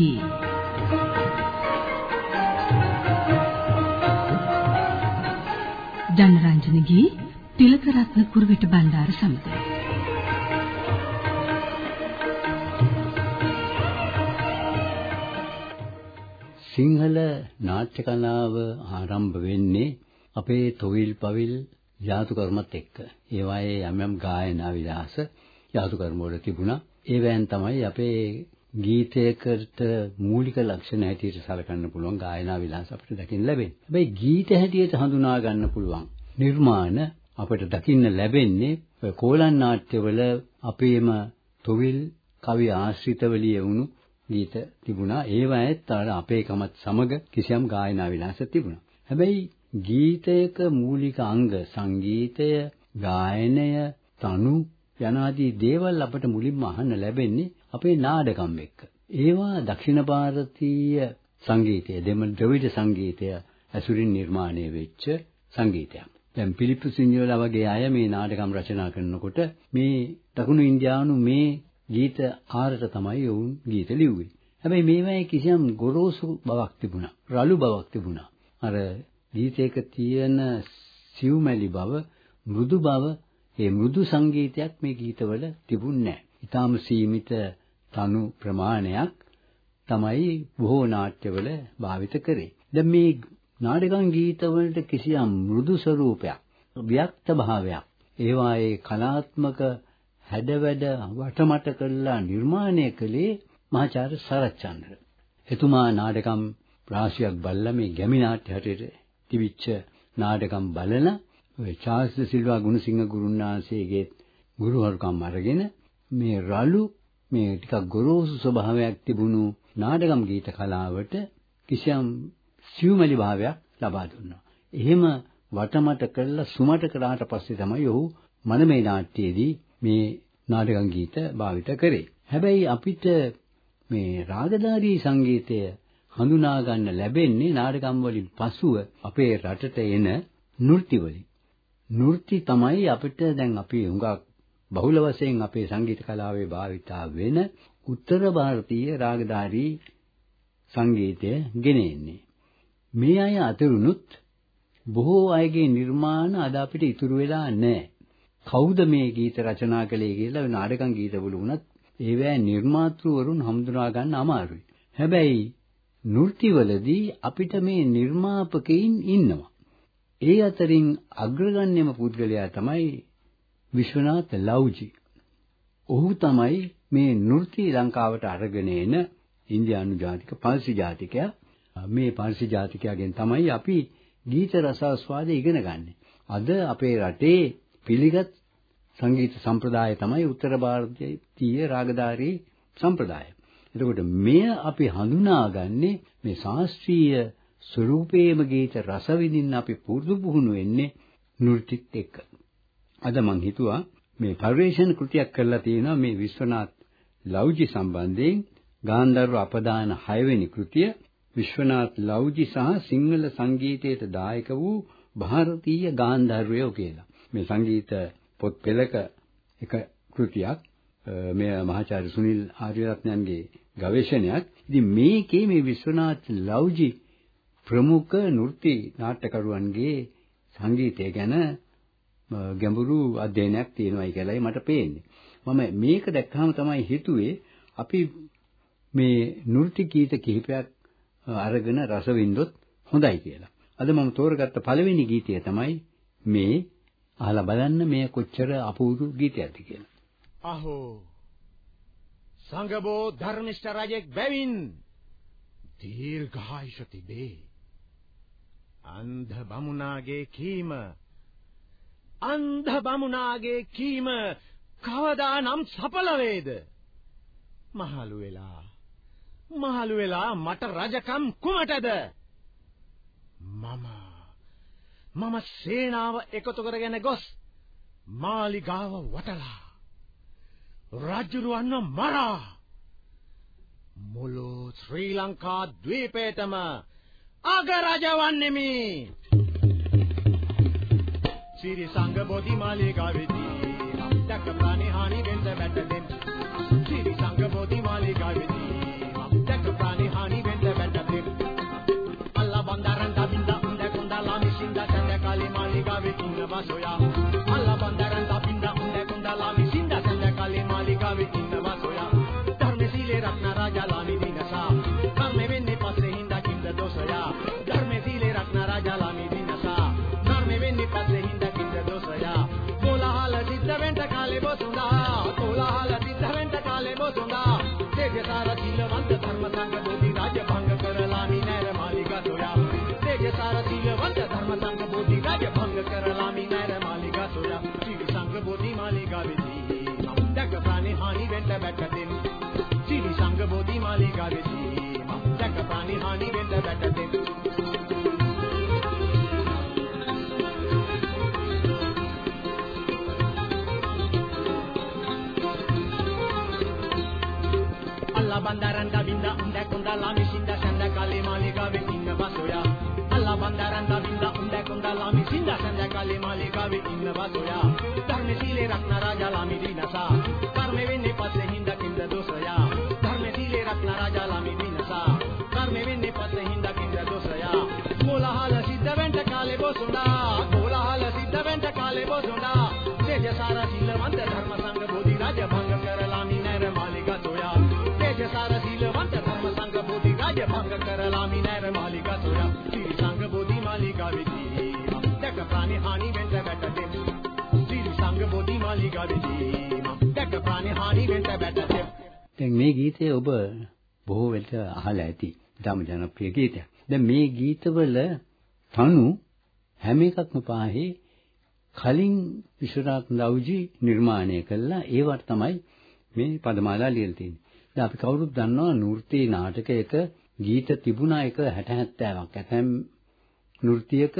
ජනරංජනගේ ජනරංජනගේ තිලකරත්න කුරුවිට බණ්ඩාර සමඟ සිංහල නාට්‍ය කලාව ආරම්භ වෙන්නේ අපේ තොවිල් පවිල් යාතු කර්මත් එක්ක. ඒ වායේ යම් යම් ගායනා විලාස යාතු කර්ම වල තිබුණා. ඒවෙන් තමයි අපේ ගීතයකට මූලික ලක්ෂණ හැටියට සලකන්න පුළුවන් ගායනා විලාස අපිට දකින්න ලැබෙන්නේ. හැබැයි ගීත හැටියට හඳුනා ගන්න පුළුවන් නිර්මාණ අපිට දකින්න ලැබෙන්නේ කෝලන් නාට්‍යවල අපේම තොවිල් කවි ආශ්‍රිතව ලියවුණු ගීත තිබුණා. ඒවායත් අපේකමත් සමග කිසියම් ගායනා විලාස තිබුණා. හැබැයි ගීතයක මූලික අංග සංගීතය, ගායනය, තනු යනාදී දේවල් අපට මුලින්ම අහන්න ලැබෙන්නේ අපේ නාඩගම් එක්ක. ඒවා දක්ෂිණ ಭಾರತೀಯ සංගීතය, දෙමළ ද්‍රවිඩ සංගීතය ඇසුරින් නිර්මාණය වෙච්ච සංගීතයක්. දැන් පිලිප්පු සිංහල වගේ අය මේ නාටකම් රචනා කරනකොට මේ දකුණු ඉන්දියානු මේ ගීත ආරට තමයි වුන් ගීත ලිව්වේ. හැබැයි මේවායේ කිසියම් ගොරෝසු බවක් තිබුණා. රළු බවක් තිබුණා. අර ගීතයක තියෙන සිව්මැලි බව, මෘදු බව, ඒ මෘදු සංගීතයක් මේ ගීතවල තිබුණේ නැහැ. ඊටාම සීමිත තනු ප්‍රමාණයක් තමයි බොහෝ නාට්‍යවල භාවිත කරේ. දැන් මේ නාටකම් ගීතවලට කිසියම් මෘදු ස්වරූපයක්, ව්‍යක්ත භාවයක්, ඒවායේ කලාත්මක හැඩවැඩ වටමට කරලා නිර්මාණය කළේ මහාචාර්ය සරච්චන්ද්‍ර. එතුමා නාටකම් රාශියක් බල්ලා මේ ගැමි නාට්‍ය හැටියට තිබිච්ච නාටකම් බලන ඔය චාල්ස් සිල්වා ගුණසිංහ ගුරුන්වහන්සේගේ ගුරුවරුකම් අරගෙන මේ රළු මේ ටිකක් ගොරෝසු ස්වභාවයක් තිබුණු නාටකම් ගීත කලාවට කිසියම් සියුමැලි භාවයක් ලබා දුන්නා. එහෙම වටමට කරලා සුමට කරාට පස්සේ තමයි ඔහු මනමේ නාට්‍යයේදී මේ නාටකම් ගීත භාවිත කරේ. හැබැයි අපිට මේ රාගධාරී සංගීතය හඳුනා ගන්න ලැබෙන්නේ නාටකම් වලින් පසුව අපේ රටට එන නෘත්‍ය වලින්. නෘත්‍ය තමයි අපිට දැන් අපි හුඟක් බහුල වශයෙන් අපේ සංගීත කලාවේ භාවිතා වෙන උත්තර ಭಾರತೀಯ රාගධාරී සංගීතය ගෙනෙන්නේ. මේ අය අතරුණුත් බොහෝ අයගේ නිර්මාණ අද අපිට ඉතුරු වෙලා නැහැ. කවුද මේ ගීත රචනා කළේ කියලා නාටකම් ගීතවල වුණත් ඒවැ නිර්මාතෘවරුන් හඳුනා ගන්න අමාරුයි. හැබැයි නෘත්‍යවලදී අපිට මේ නිර්මාපකයින් ඉන්නවා. ඒ අතරින් අග්‍රගණ්‍යම පුද්ගලයා තමයි විශ්වනාථ ලව්ජි. ඔහු තමයි මේ නෘත්‍ය ලංකාවට අරගෙන එන ඉන්දියානු ජාතික පාර්සි ජාතිකයා. මේ පාර්සි ජාතිකයාගෙන් තමයි අපි ගීත රසාස්වාදය ඉගෙන ගන්නෙ. අද අපේ රටේ පිළිගත් සංගීත සම්ප්‍රදාය තමයි උත්තර ಭಾರತೀය රාගධාරී සම්ප්‍රදාය. එතකොට මෙය අපි හඳුනාගන්නේ මේ ශාස්ත්‍රීය ස්වරූපයේම ගීත රස විඳින්න අපි පුරුදු පුහුණු වෙන්නේ නෘත්‍යත් එක්ක. අද මං හිතුවා මේ පරිවේෂණ කෘතියක් කරලා තියෙනවා මේ විශ්වනාත් ලව්ජි සම්බන්ධයෙන් ගාන්ධර්ව අපදාන 6 වෙනි කෘතිය විශ්වනාත් ලව්ජි සහ සිංහල සංගීතයට දායක වූ ಭಾರತೀಯ ගාන්ධර්වයෝ කියලා. මේ සංගීත පොත් පෙළක එක කෘතියක් මේ මහාචාර්ය සුනිල් ආර්යරත්නයන්ගේ ගවේෂණයක්. ඉතින් මේකේ මේ විශ්වනාත් ලව්ජි ප්‍රමුඛ නෘත්‍ය නාට්‍යකරුවන්ගේ සංගීතය ගැන ගැඹුරු අධ්‍යයනයක් තියෙනවායි කියලායි මට පේන්නේ. මම මේක දැක්කම තමයි හිතුවේ අපි මේ නෘත්‍ය ගීත කිහිපයක් අරගෙන රස විඳොත් හොඳයි කියලා. අද මම තෝරගත්ත පළවෙනි ගීතය තමයි මේ අහලා බලන්න මේ කොච්චර අපූර්ව ගීතයක්ද කියලා. අහෝ සංගබෝ ධර්මිෂ්ඨ රජෙක් බැවින් දීර්ඝායුෂ තිබේ. අන්ධ බමුණාගේ කීම අන්ධ බමුණාගේ කීම කවදානම් සඵල වේද? මහලු වෙලා. මහලු වෙලා මට රජකම් කුමටද? මම. මම සේනාව එකතු කරගෙන ගොස් මාලිගාව වටලා. රජුරවන්න මරා. මුළු ශ්‍රී ලංකා ද්වීපයටම අගරජවන්නෙමි ශ්‍රී සංඝ බෝධි මාලිකා වෙදී අපිටක ප්‍රාණහානි වෙන්න බැටදෙන් ශ්‍රී සංඝ බෝධි මාලිකා වෙදී අපිටක ප්‍රාණහානි වෙන්න බැටදෙන් අල්ලා බන්දරන් දබින්ද උන්ද කුන්දලා මිසින්ද සඳ කාලි මාලිකා වෙතුන වසෝයා. අල්ලා බන්දරන් දබින්ද උන්ද කුන්දලා මිසින්ද සඳ කාලි මාලිකා වෙතුන වසෝයා. ධර්මශීලේ රත්න රාජා ලාමිදී දවින්ද උන්ද කොන්දලා මිසින්ද සඳ කලේ මාලිගාවේ ඉන්න වසෝයා අල්ලා බන්දරන් දවින්ද උන්ද කොන්දලා මිසින්ද සඳ කලේ මාලිගාවේ ඉන්න වසෝයා ධර්ම සීලේ රත්න රාජා ලාමි දිනසා. කර්ම වෙන්නේ පස්සේ හින්ද කින්ද දොසයා. ධර්ම සීලේ රත්න රාජා ලාමි දිනසා. කර්ම වෙන්නේ පස්සේ හින්ද කින්ද දොසයා. කොලහල සිද්ධ වෙන්ට කාලේ බොසුණා. කොලහල සිද්ධ වෙන්ට කාලේ බොසුණා. රාජ භංග කරලා මිනර මාලිගා සෝයා සිරි සංඝ බෝධි මාලිගා වෙදී දැක ප්‍රාණි හානි වෙන්න බැටදෙම් සිරි සංඝ බෝධි මාලිගා වෙදී දැක ප්‍රාණි හානි වෙන්න බැටදෙම් දැන් මේ ගීතය ඔබ බොහෝ වෙලට අහලා ඇති. ඉතාම ජනප්‍රිය ගීතයක්. දැන් මේ ගීතවල තනු හැම එකක්ම පාහේ කලින් විශ්වනාත් ලව්ජි නිර්මාණය කළා ඒවට තමයි මේ පදමාලා ලියලා තියෙන්නේ. දැන් අපි කවුරුත් දන්නවා නෘත්‍ය නාටකයක ගීත තිබුණා එක 60 70ක්. ඇතැම් නෘත්‍යයක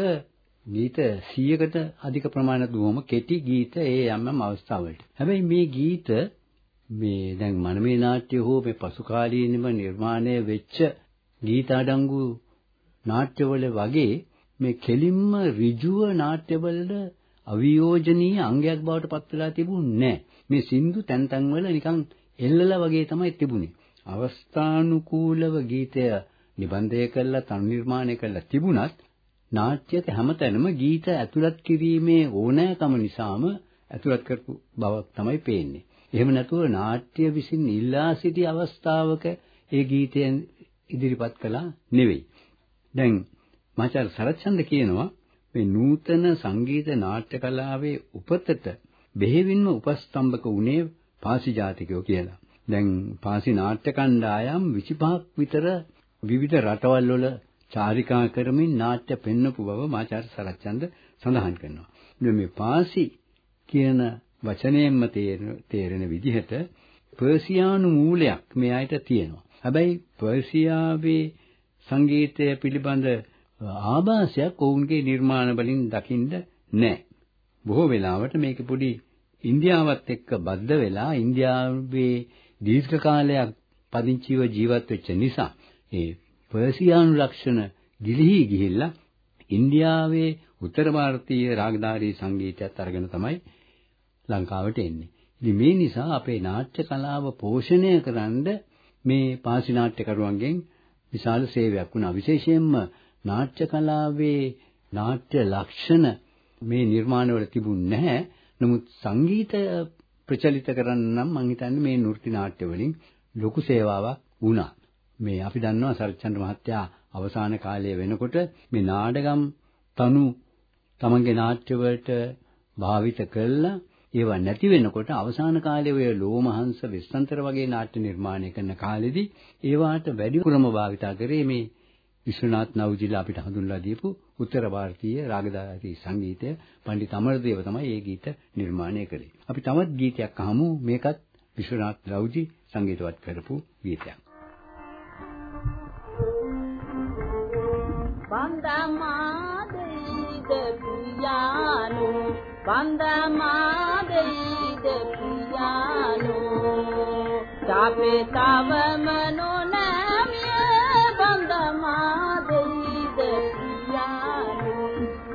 ගීත 100කට අධික ප්‍රමාණයක් දුවම කෙටි ගීත ඒ යම් යම් අවස්ථාවලට. හැබැයි මේ ගීත මේ දැන් මනමේ නාට්‍ය හෝ මේ පසු කාලීනව නිර්මාණය වෙච්ච ගීත අඩංගු නාට්‍යවල වගේ මේ කෙලින්ම ඍජුව නාට්‍යවල අවියෝජනීය අංගයක් බවට පත් වෙලා තිබුණේ නැහැ. මේ සින්දු තැන් තැන් වල නිකන් එල්ලලා වගේ තමයි තිබුණේ. අවස්ථානුකූලව ගීතය නිබන්ධය කරලා තනු නිර්මාණය කරලා තිබුණත් නාට්‍යක හැමතැනම ගීත ඇතුළත් කිරීමේ ඕනෑකම නිසාම ඇතුළත් කරපු බවක් තමයි පේන්නේ. එහෙම නැතුව නාට්‍ය විසින් ඉල්ලා සිටි අවස්ථාවක ඒ ගීතයන් ඉදිරිපත් කළා නෙවෙයි. දැන් මාචාර්ය සරච්චන්ද කියනවා මේ නූතන සංගීත නාට්‍ය කලාවේ උපතට බෙහෙවින්ම උපස්තම්භක වුණේ පාසි ජාතිකයෝ කියලා. දැන් පාසි නාට්‍ය කණ්ඩායම් 25ක් විතර විවිධ රටවල් වල චාරිකා කරමින් නාට්‍ය පෙන්වපු බව මාචාර්ය සරච්චන්ද සඳහන් කරනවා. මේ පාසි කියන වචනයෙන්ම තේරෙන විදිහට පර්සියානු මූලයක් මේ අයට තියෙනවා. හැබැයි පර්සියාවේ සංගීතය පිළිබඳ ආభాසයක් ඔවුන්ගේ නිර්මාණ වලින් දකින්න නැහැ. බොහෝ වෙලාවට මේක පොඩි ඉන්දියාවත් එක්ක බද්ධ වෙලා ඉන්දියාවේ දීර්ඝ කාලයක් පදිංචිව ජීවත් වෙච්ච නිසා ඒ පර්සියානු ලක්ෂණ ගිලිහි ගිහිල්ලා ඉන්දියාවේ උත්තර ಭಾರತೀಯ රාගධාරී සංගීතයත් අරගෙන තමයි ලංකාවට එන්නේ. ඉතින් මේ නිසා අපේ නාට්‍ය කලාව පෝෂණය කරන්න මේ පාසි නාට්‍යකරුවන්ගෙන් විශාල සේවයක් වුණා. විශේෂයෙන්ම නාට්‍ය කලාවේ නාට්‍ය ලක්ෂණ මේ නිර්මාණවල තිබුණ නැහැ. නමුත් සංගීතය ප්‍රචලිත කරන්න නම් මම හිතන්නේ මේ නෘත්‍ය නාට්‍ය වලින් ලොකු සේවාවක් වුණා. මේ අපි දන්නවා සරච්චන්ද්‍ර මහත්තයා අවසාන කාලයේ වෙනකොට මේ නාඩගම් තනු තමන්ගේ නාට්‍යවලට භාවිත කළා ඒවා නැති වෙනකොට අවසාන කාලේ ඔය ලෝමහංශ විස්සන්තර වගේ නාට්‍ය නිර්මාණය කරන කාලෙදී ඒවාට වැඩිපුරම භාවිතා කරේ මේ විශ්වනාත් නවුජිලා අපිට හඳුන්වලා දීපු උත්තර ಭಾರತೀಯ රාගදායී සංගීතය පණ්ඩිත අමරදේව තමයි මේ ගීත නිර්මාණය කළේ. අපි තවත් ගීතයක් අහමු මේකත් විශ්වනාත් නවුජි සංගීතවත් කරපු ගීතයක්. වන්දමාදෙයිද පියානු වන්දමාදෙයිද පියානු චාපේ තවම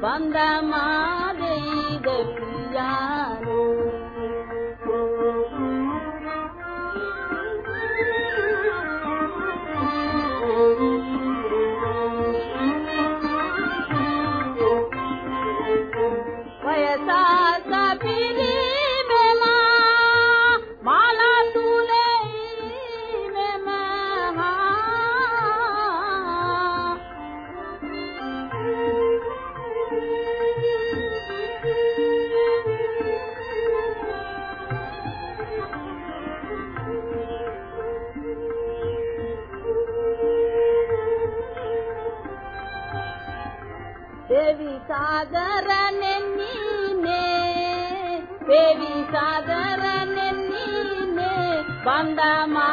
bandama ಸಾದರನೆನ್ನಿನೆ ಬೇವಿ ಸಾದರನೆನ್ನಿನೆ ಬಂದ ಮಾ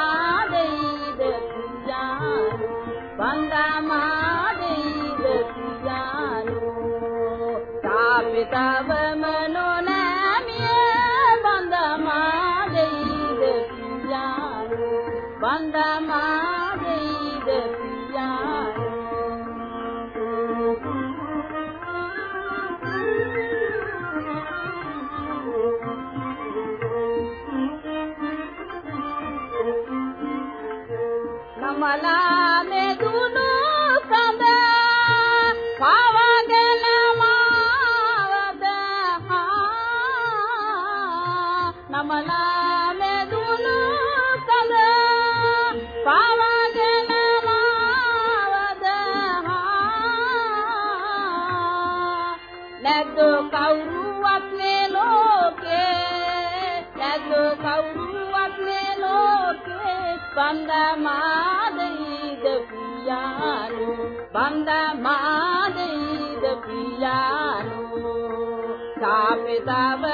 නමලා මෙදුණු සඳ පවගල මාවද නැද්ද කවුරුවත් මේ ලෝකේ නැද්ද කවුරුවත් මේ ලෝකේ බන්දමාදීද පියානු බන්දමාදීද පියානු සාපිතව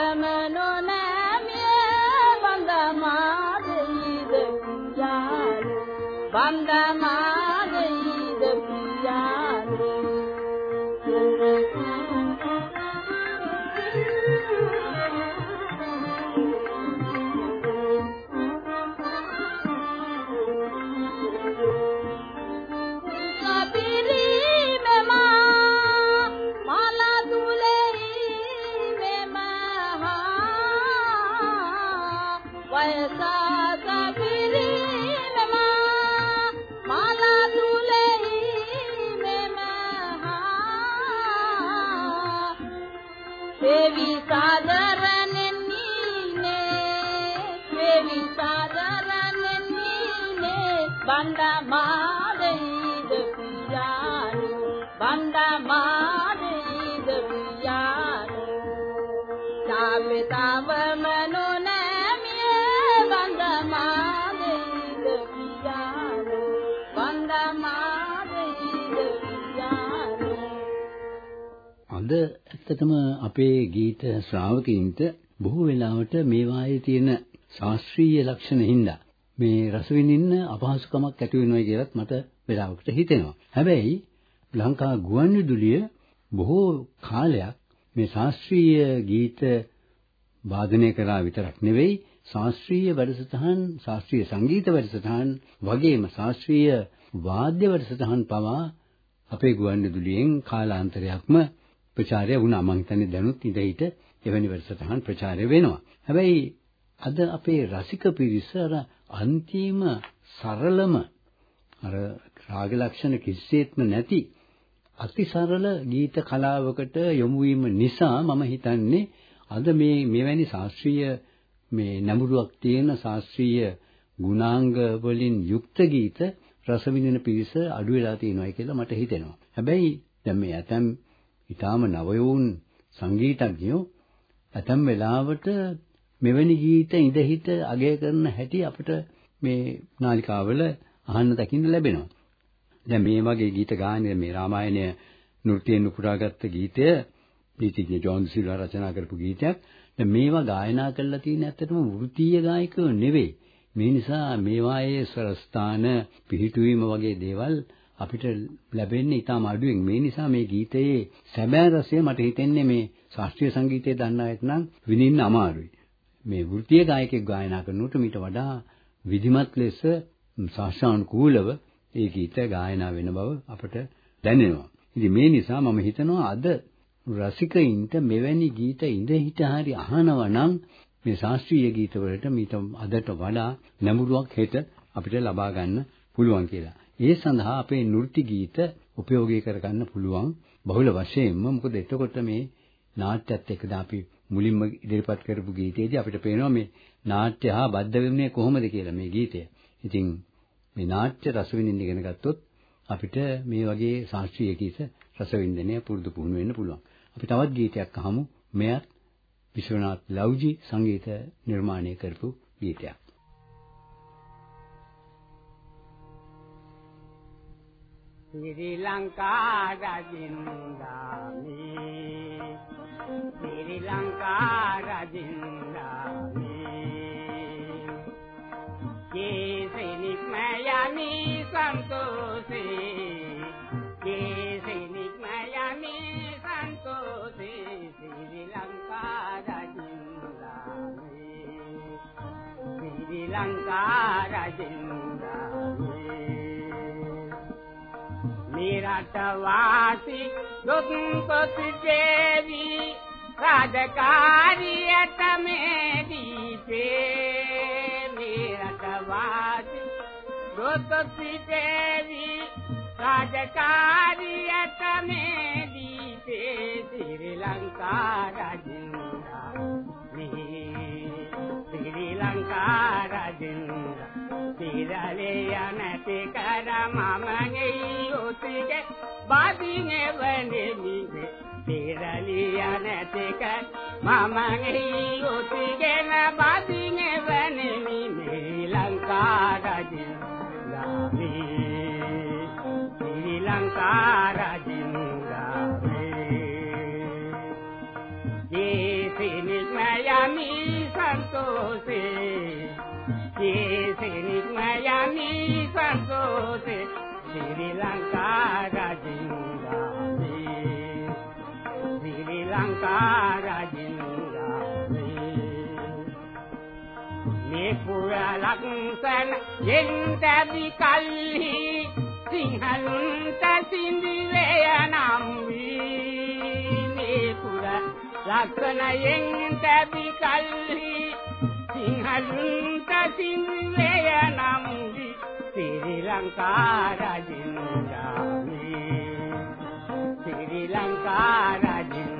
අද ඇත්තටම අපේ ගීත ශ්‍රාවකීන්ට බොහෝ වෙලාවට මේවායේ තියෙන ශාස්ත්‍රීය ලක්ෂණ හින්දා මේ රස විඳින්න අපහසුකමක් ඇති වෙනවා කියලත් මට වෙලාවකට හිතෙනවා. හැබැයි ලංකා ගුවන්විදුලිය බොහෝ කාලයක් මේ ශාස්ත්‍රීය ගීත වාදනය කරා විතරක් නෙවෙයි ශාස්ත්‍රීය වැඩසටහන් ශාස්ත්‍රීය සංගීත වැඩසටහන් වගේම ශාස්ත්‍රීය වාද්‍ය වැඩසටහන් පවා අපේ ගුවන්විදුලියෙන් කාලාන්තරයක්ම ප්‍රචාරය වුණා. මම හිතන්නේ දැනුත් ඉඳහිට එවැනි වැඩසටහන් ප්‍රචාරය වෙනවා. හැබැයි අද අපේ රසික පිරිස අර අන්තිම සරලම අර රාග ලක්ෂණ කිසිසේත්ම නැති අති සරල ගීත කලාවකට යොමු වීම නිසා මම හිතන්නේ අද මේ මෙවැනි ශාස්ත්‍රීය මේ නැඹුරුවක් තියෙන ශාස්ත්‍රීය ගුණාංග වලින් යුක්ත ගීත රස විඳින පිරිස අඩු වෙලා තියෙනවා කියලා මට හිතෙනවා. හැබැයි දැන් මේ ඇතම් ඊටාම නවයෝන් සංගීතඥයෝ ඇතම් වෙලාවට මෙවැනි ගීත ඉඳහිට අගය කරන හැටි අපිට මේ නාලිකාවල අහන්න දකින්න ලැබෙනවා. දැන් මේ වගේ ගීත ගායනය මේ රාමායනය නෘත්‍යයෙන් උපුටාගත්ත ගීතය නීතිඥ ජෝන් සිල්වා රචනා කරපු ගීතයක්. දැන් මේවා ගායනා කරලා තියෙන ඇත්තටම වෘත්තීය ගායකයෝ නෙවෙයි. මේ නිසා මේවායේ ස්වරස්ථාන පිහිටුවීම වගේ දේවල් අපිට ලැබෙන්නේ ඊටම අඩුවෙන්. මේ නිසා මේ ගීතයේ සැබෑ රසය මට හිතෙන්නේ මේ ශාස්ත්‍රීය සංගීතය දන්න අයට නම් විඳින්න අමාරුයි. මේ වෘත්තීය ගායකයෙක් ගායනා කරනකොට මීට වඩා විධිමත් ලෙස ශාස්ත්‍රානුකූලව ඒ ගීත ගායනා වෙන බව අපට දැනෙනවා. ඉතින් මේ නිසා මම හිතනවා අද රසිකයින්ට මෙවැනි ගීත ඉඳ හිට හරි අහනවා නම් මේ ශාස්ත්‍රීය ගීත වලට මීට අදට වඩා නැඹුරුවක් හෙට අපිට ලබා ගන්න පුළුවන් කියලා. ඒ සඳහා අපේ නෘත්‍ය ගීත උපයෝගී කරගන්න පුළුවන් බහුල වශයෙන්ම මොකද එතකොට මේ නාට්‍යත් එක්කද අපි මුලින්ම ඉදිරිපත් කරපු ගීතයේදී අපිට පේනවා මේ නාට්‍ය හා බද්ධ වෙන්නේ කොහොමද කියලා මේ ගීතය. ඉතින් මේ නාට්‍ය රස විඳින්න ඉගෙන ගත්තොත් අපිට මේ වගේ ශාස්ත්‍රීය ගීත රස විඳින්න පුරුදු පුහුණු වෙන්න පුළුවන්. අපි තවත් ගීතයක් අහමු. මෙයත් විශ්වනාත් ලව්ජි සංගීත නිර්මාණය කරපු ගීතයක්. ශ්‍රී ලංකා රජින්දාමි ශ්‍රී ලංකා රජින්දාමි කේසෙනික් මයනි සන්තෝෂේ. කේසෙනික් මයනි සන්තෝෂේ. ශ්‍රී ලංකා රජින්දාමි ශ්‍රී ලංකා රජින්දාමි නිරට වාසි දුක්පති දේවි රාජකාරියට මේ දීපේ නිරට වාසි දුක්පති දේවි රාජකාරියට මේ දීපේ ශ්‍රී ලංකා රජින්දා. ශ්‍රී ලංකා රජින්දා. සිරලිය නැති කර මම නියුතික බාදිනේ වෙන්නේ සිරලිය නැති කර මම නියුතික බාදිනේ වෙන්නේ ශ්‍රී ලංකා රජින්දාවේ ශ්‍රී ලංකා රජින්දාවේ දේශිනි මයමි සන්තෝෂේ ගාමි සන්තෝෂේ ශ්‍රී ලංකා රජින්දාසේ ශ්‍රී ලංකා රජින්දාසේ මේ පුරලක් සැන යෙන්තැබි කල්හි සිංහලුන්ට සිඳිවේ යනම් වී මේ පුර ලක්ෂණයෙන් තැබි කල්හි සිංහලුන්ට සිඳිවේ යනම් ශ්‍රී ලංකා රජින්දාමේ ශ්‍රී ලංකා රජින්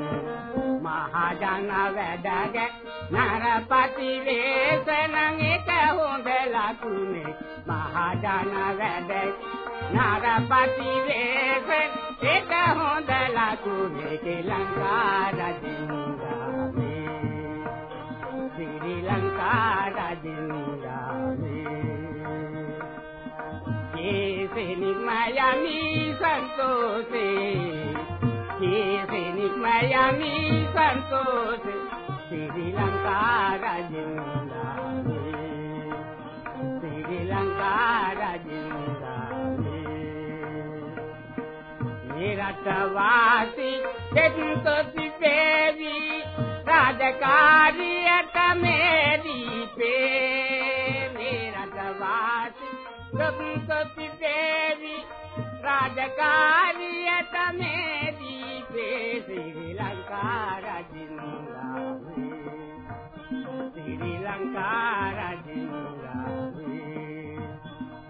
මහජන වැඩග නරපති වේසනං එක හොඳ ලකුණේ මහජන වැඩ නරපති වේසන එක හොඳ ලකුණේ ශ්‍රී ලංකා රජින්දාමේ ශ්‍රී ලංකා රජින්දාමේ කේසෙනික් මයමි සන්තෝෂේ කේසෙනික් මයමි සන්තෝෂේ ශ්‍රී ලංකා රජින්දාමේ ශ්‍රී ලංකා රජින්දාමේ නිරත වාසී දෙන්තොති වේවි රාජකාරියට මේ දීපේ දුක්කපි දේවි රාජකාරියට මේ දීපේ ශ්‍රී ලංකා රජින්දාමේ ශ්‍රී ලංකා රජින්දාමේ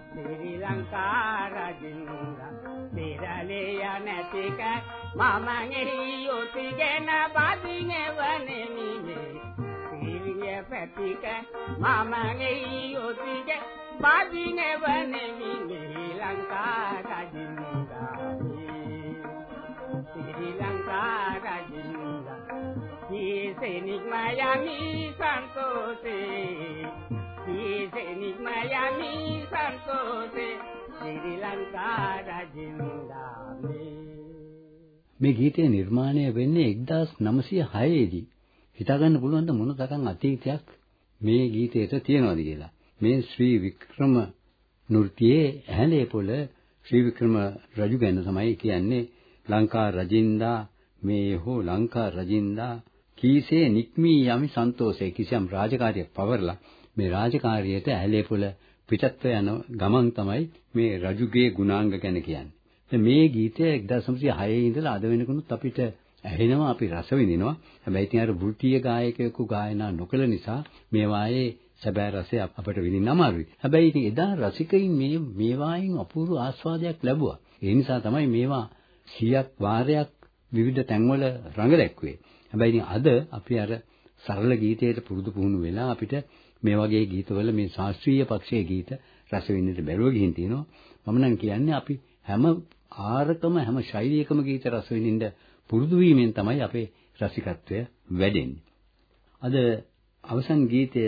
ශ්‍රී ලංකා රජින්දා පෙරලෙය නැතික මම ගෙහියොතිගෙන බදිනෙවනෙමිනේ. පිරිය පැතික. මම ගෙහියොතිග බදිනෙවනෙමිනේ ලංකා රජින්දාමේ ශ්‍රී ලංකා රජින්දා. කීසෙනික් මයමි සන්තෝෂේ. කීසෙනික් මයමි සන්තෝෂේ. ශ්‍රී ලංකා රජින්දාමේ මේ ගීතය නිර්මාණය වෙන්නේ 1906 දී. හිතාගන්න පුළුවන් ද මොන තරම් අතීතයක් මේ ගීතයට තියෙනවද කියලා. මේ ශ්‍රී වික්‍රම නෘත්‍යයේ ඇහැලේ පොළ ශ්‍රී වික්‍රම රජු ගැන තමයි කියන්නේ ලංකා රජින්දා මේ හෝ ලංකා රජින්දා කීසේ නික්මී යමි සන්තෝෂේ කිසියම් රාජකාරියක් පවරලා මේ රාජකාරියට ඇහැලේ පොළ පිටත්ව යන ගමන් තමයි මේ රජුගේ ගුණාංග ගැන කියන්නේ. මේ ගීතය 1906 ඉඳලා අද වෙනකනුත් අපිට ඇහෙනවා අපි රස විඳිනවා. හැබැයි ඉතින් අර වෘත්තීය ගායකයෙකු ගායනා නොකළ නිසා මේවායේ සැබෑ රසය අපට විඳින්න අමාරුයි. හැබැයි ඉතින් එදා රසිකයින් මේ මේවායින් අපූර්ව ආස්වාදයක් ලැබුවා. ඒ නිසා තමයි මේවා 100ක් වාරයක් විවිධ තැන්වල රඟ දැක්ුවේ. හැබැයි ඉතින් අද අපි අර සරල ගීතයට පුරුදු පුහුණු වෙලා අපිට මේ වගේ ගීතවල මේ ශාස්ත්‍රීය පක්ෂයේ ගීත රස විඳින්නට බැරුව ගිහින් තියෙනවා. මම නම් කියන්නේ අපි හැම ආරකම හැම ශෛලියකම ගීත රස විඳින්න පුරුදු වීමෙන් තමයි අපේ රසිකත්වය වැඩෙන්නේ. අද අවසන් ගීතය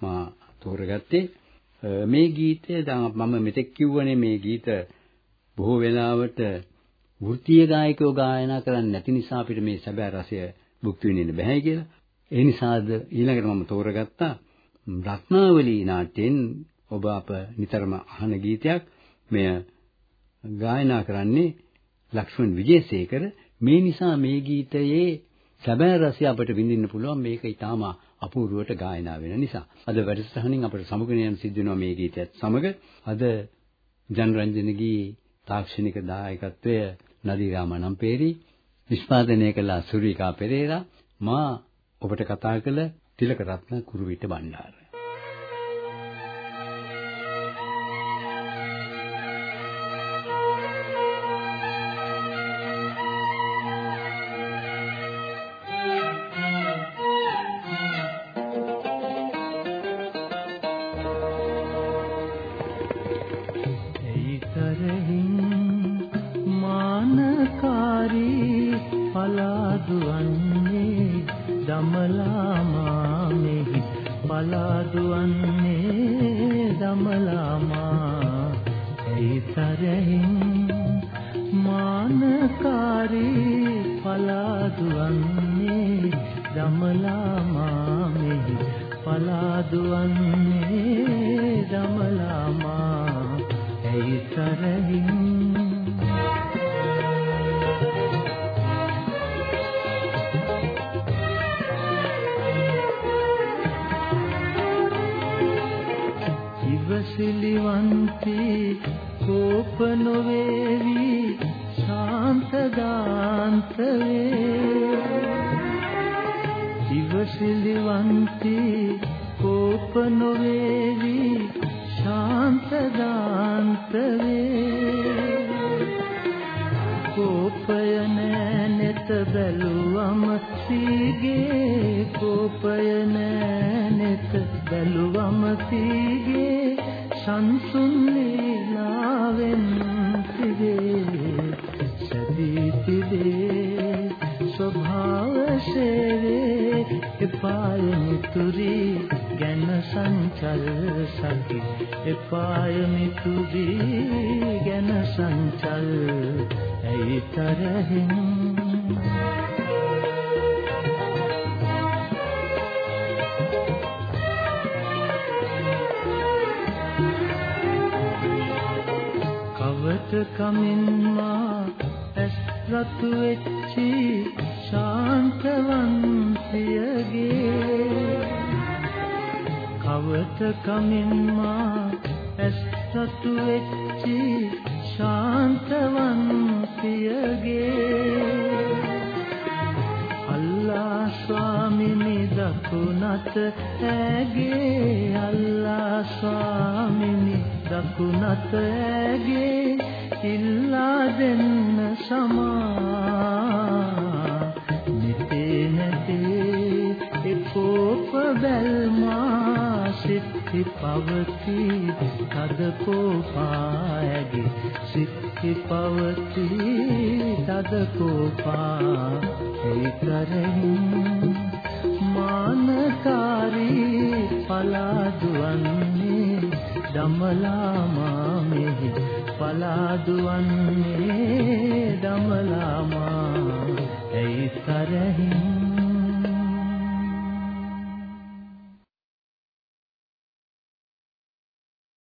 මා තෝරගත්තේ මේ ගීතය දැන් මම මෙතෙක් කිව්වනේ මේ ගීත බොහෝ වෙලාවට වෘත්තීය ගායකයෝ ගායනා කරන්නේ නැති නිසා අපිට මේ සැබෑ රසය භුක්ති විඳින්න බැහැ කියලා. ඒ නිසාද ඊළඟට මම තෝරගත්තා රත්නාවලී නාට්‍යයෙන් ඔබ අප නිතරම අහන ගීතයක් මෙය ගායනා කරන්නේ ලක්ෂ්මන් විජේසේකර මේ නිසා මේ ගීතයේ සැබෑ රසය අපට විඳින්න පුළුවන් මේක ඊටාම අපූර්වවට ගායනා වෙන නිසා. අද වැඩසටහනින් අපට සමුගෙන යන සිද්ධ වෙනවා මේ ගීතයත් සමග. අද ජනරන්ජනගේ තාක්ෂණික දායකත්වය නදීරා මනම්පේරි නිෂ්පාදනය කළ සුරිකා පෙරේරා මා ඔබට කතා කළ තිලක රත්න කුරුවිට බණ්ඩාර. ಕಮಲಾ ඉවසිලිවන්ති කෝප නොවේවි ශාන්ත දාන්ත වේ ඉවසිලිවන්ති කෝප නොවේවි ශාන්ත දාන්ත වේ කෝපය නැනෙත බැලුවම සීගේ කෝපය නැනෙත බැලුවම සීගේ. සංසුන් ලීලාවෙන් තිබේ සදී තිබේ ස්වභාව සේවේ එපාය මිතුරි ගැන සංචල් සති එපාය මිතුරි ගැන සංචල් ඇයි තරහින් කමින් මා ඇස් රතු වෙච්චි ශාන්තවන්තියගේ. කවත කමින් මා ඇස් රතු වෙච්චි ශාන්තවන්තියගේ. අල්ලා ස්වාමිනි දකුණත ඇගේ අල්ලා ස්වාමිනි දකුණත ඇගේ ඉල්ලා දෙන්න සමා. නිතේ නැතේ එකෝප බැල්මා සිත්ති පවති තද කෝපායගේ. සිත්ති පවති තද කෝපා ඒ කරහින් මානකාරී පලාදුවන්නේ දමලා මාමෙහි පලාදුවන්නේ දමලා මා ඇයි තරහින්